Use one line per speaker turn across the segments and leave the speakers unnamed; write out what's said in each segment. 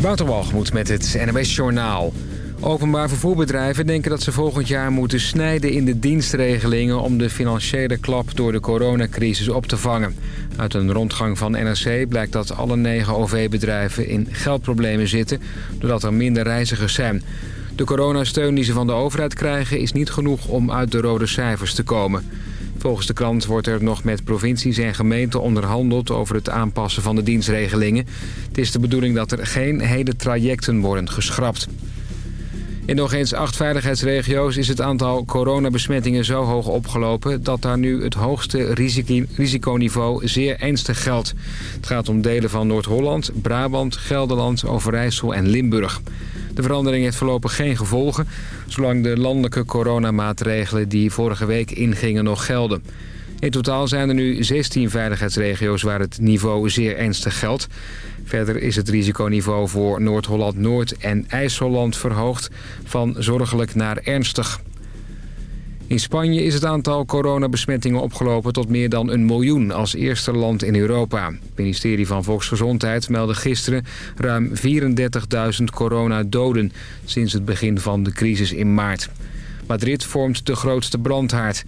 Waterwalgemoed met het NWS Journaal. Openbaar vervoerbedrijven denken dat ze volgend jaar moeten snijden in de dienstregelingen... om de financiële klap door de coronacrisis op te vangen. Uit een rondgang van NRC blijkt dat alle negen OV-bedrijven in geldproblemen zitten... doordat er minder reizigers zijn. De coronasteun die ze van de overheid krijgen is niet genoeg om uit de rode cijfers te komen. Volgens de krant wordt er nog met provincies en gemeenten onderhandeld over het aanpassen van de dienstregelingen. Het is de bedoeling dat er geen hele trajecten worden geschrapt. In nog eens acht veiligheidsregio's is het aantal coronabesmettingen zo hoog opgelopen... dat daar nu het hoogste risiconiveau zeer ernstig geldt. Het gaat om delen van Noord-Holland, Brabant, Gelderland, Overijssel en Limburg. De verandering heeft voorlopig geen gevolgen... zolang de landelijke coronamaatregelen die vorige week ingingen nog gelden. In totaal zijn er nu 16 veiligheidsregio's waar het niveau zeer ernstig geldt. Verder is het risiconiveau voor Noord-Holland-Noord en IJsselland verhoogd... van zorgelijk naar ernstig. In Spanje is het aantal coronabesmettingen opgelopen tot meer dan een miljoen als eerste land in Europa. Het ministerie van Volksgezondheid meldde gisteren ruim 34.000 coronadoden sinds het begin van de crisis in maart. Madrid vormt de grootste brandhaard.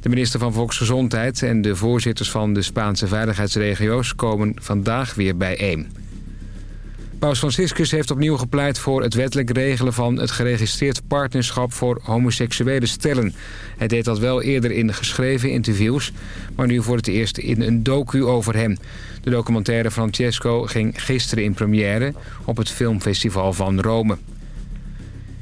De minister van Volksgezondheid en de voorzitters van de Spaanse veiligheidsregio's komen vandaag weer bijeen. Paus Franciscus heeft opnieuw gepleit voor het wettelijk regelen van het geregistreerd partnerschap voor homoseksuele stellen. Hij deed dat wel eerder in geschreven interviews, maar nu voor het eerst in een docu over hem. De documentaire Francesco ging gisteren in première op het filmfestival van Rome.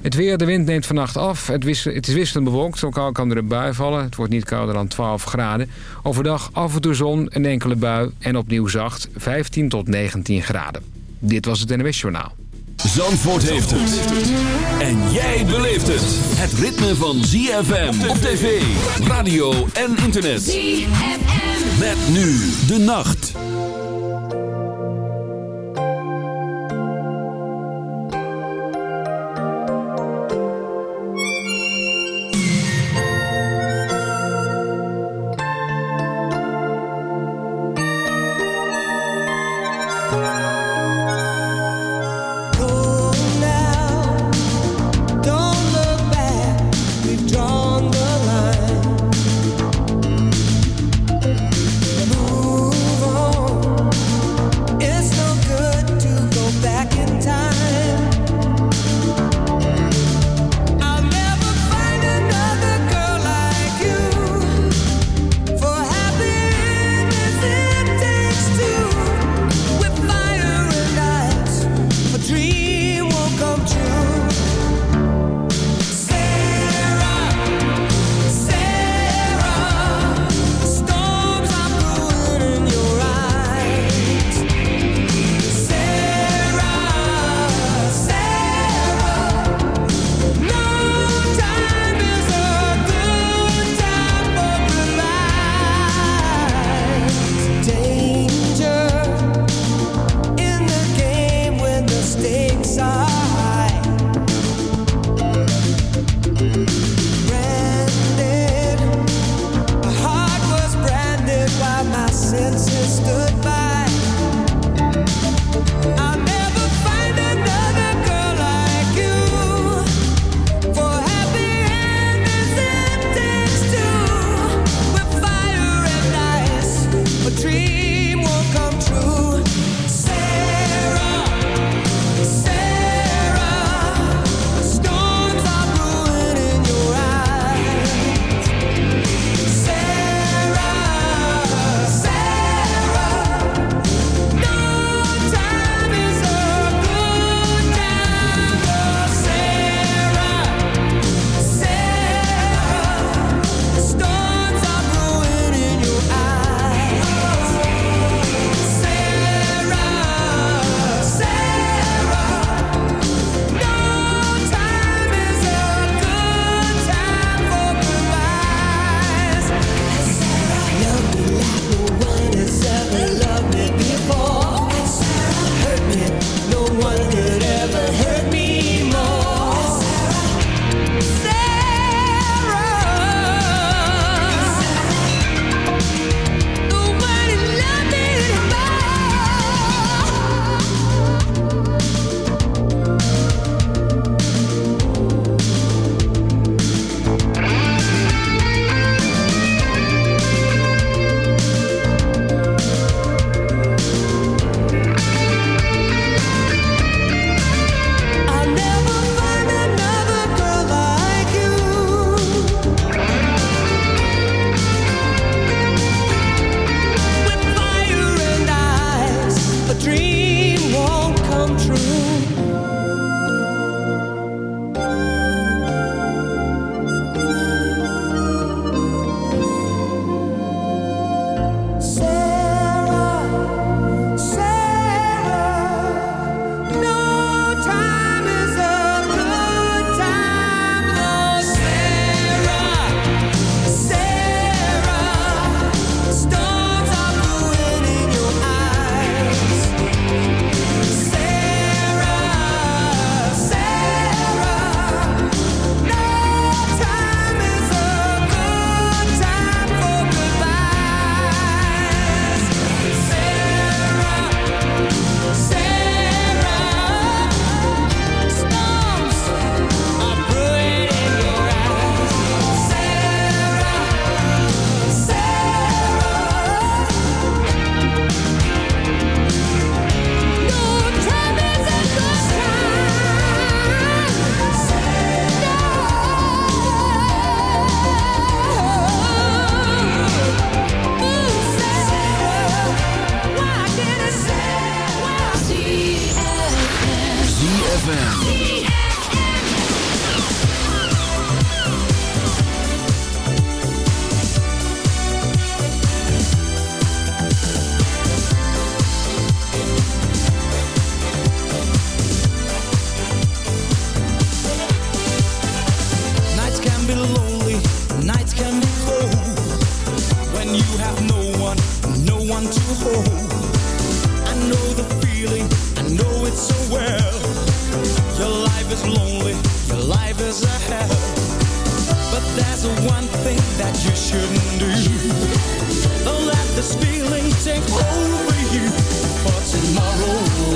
Het weer, de wind neemt vannacht af. Het, het is wisselend bewolkt, lokaal kan er een bui vallen. Het wordt niet kouder dan 12 graden. Overdag af en toe zon, een enkele bui en opnieuw zacht, 15 tot 19 graden. Dit was het NWS Journaal.
Zandvoort heeft het. En jij beleeft het. Het ritme van ZFM op tv, radio en internet. ZFM. Met nu de nacht.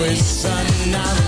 always sunny.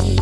Up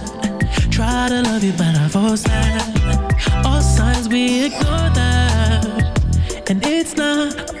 Try to love you, but I've that. All signs we ignore that, and it's not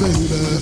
Baby.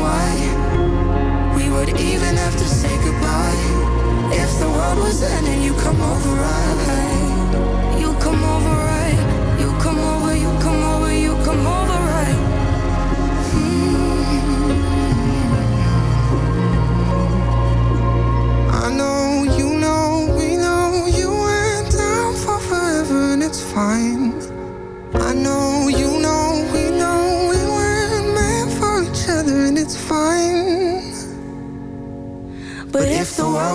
why we would even have to say goodbye. If the world was ending, you come over, right? You come over, right? You come over, you come over, you come over,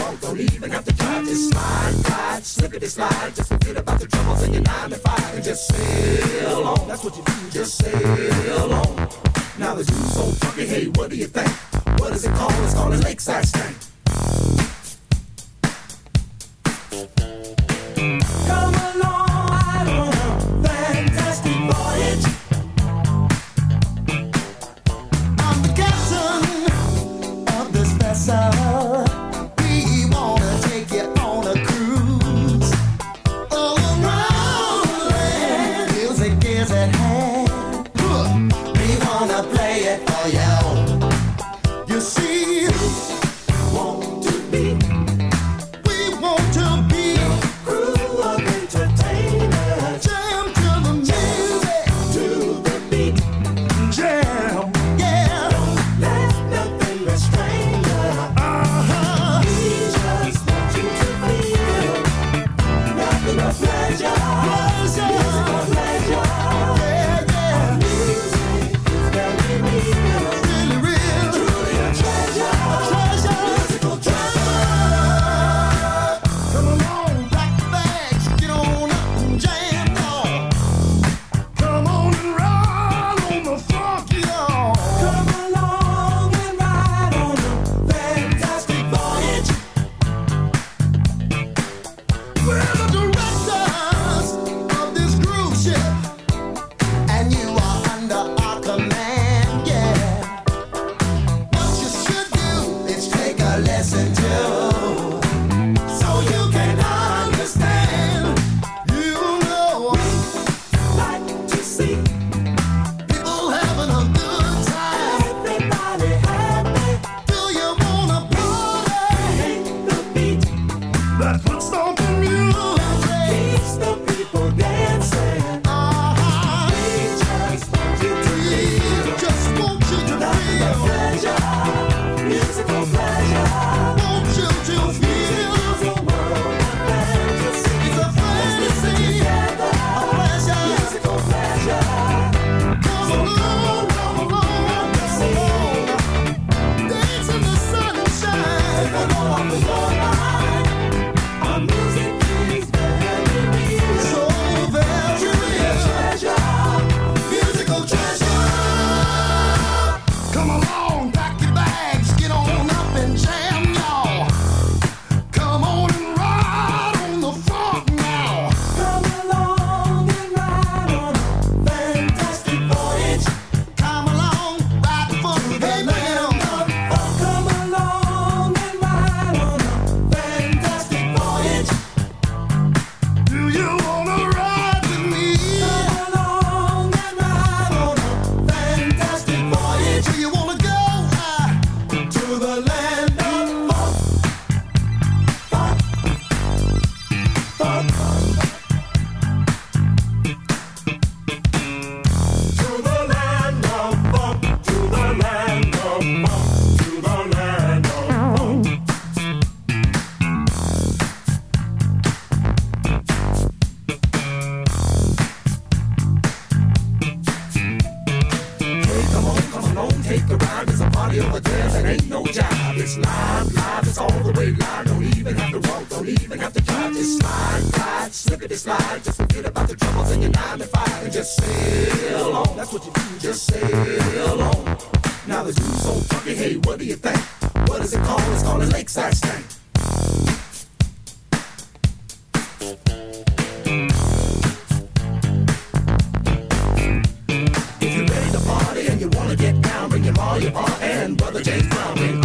walk, don't even have to drive. Just slide, glide, slippity slide. Just forget about the troubles in your nine to five and just sail on. That's what you do, just sail on. Now the dude's so funky, hey, what do you think? What is it called? It's called a lakeside stank.
All
live. Don't even have to walk, don't even have to drive. Just slide, slide, slippity slide. Just forget about the troubles in your nine to five and just sail on. That's what you do, just sail on. Now the dude's so funky, hey, what do you think? What is it called? It's called a lakeside stank. If you're ready to party and you wanna get down, bring your ma, your pa, and brother James Brown, bring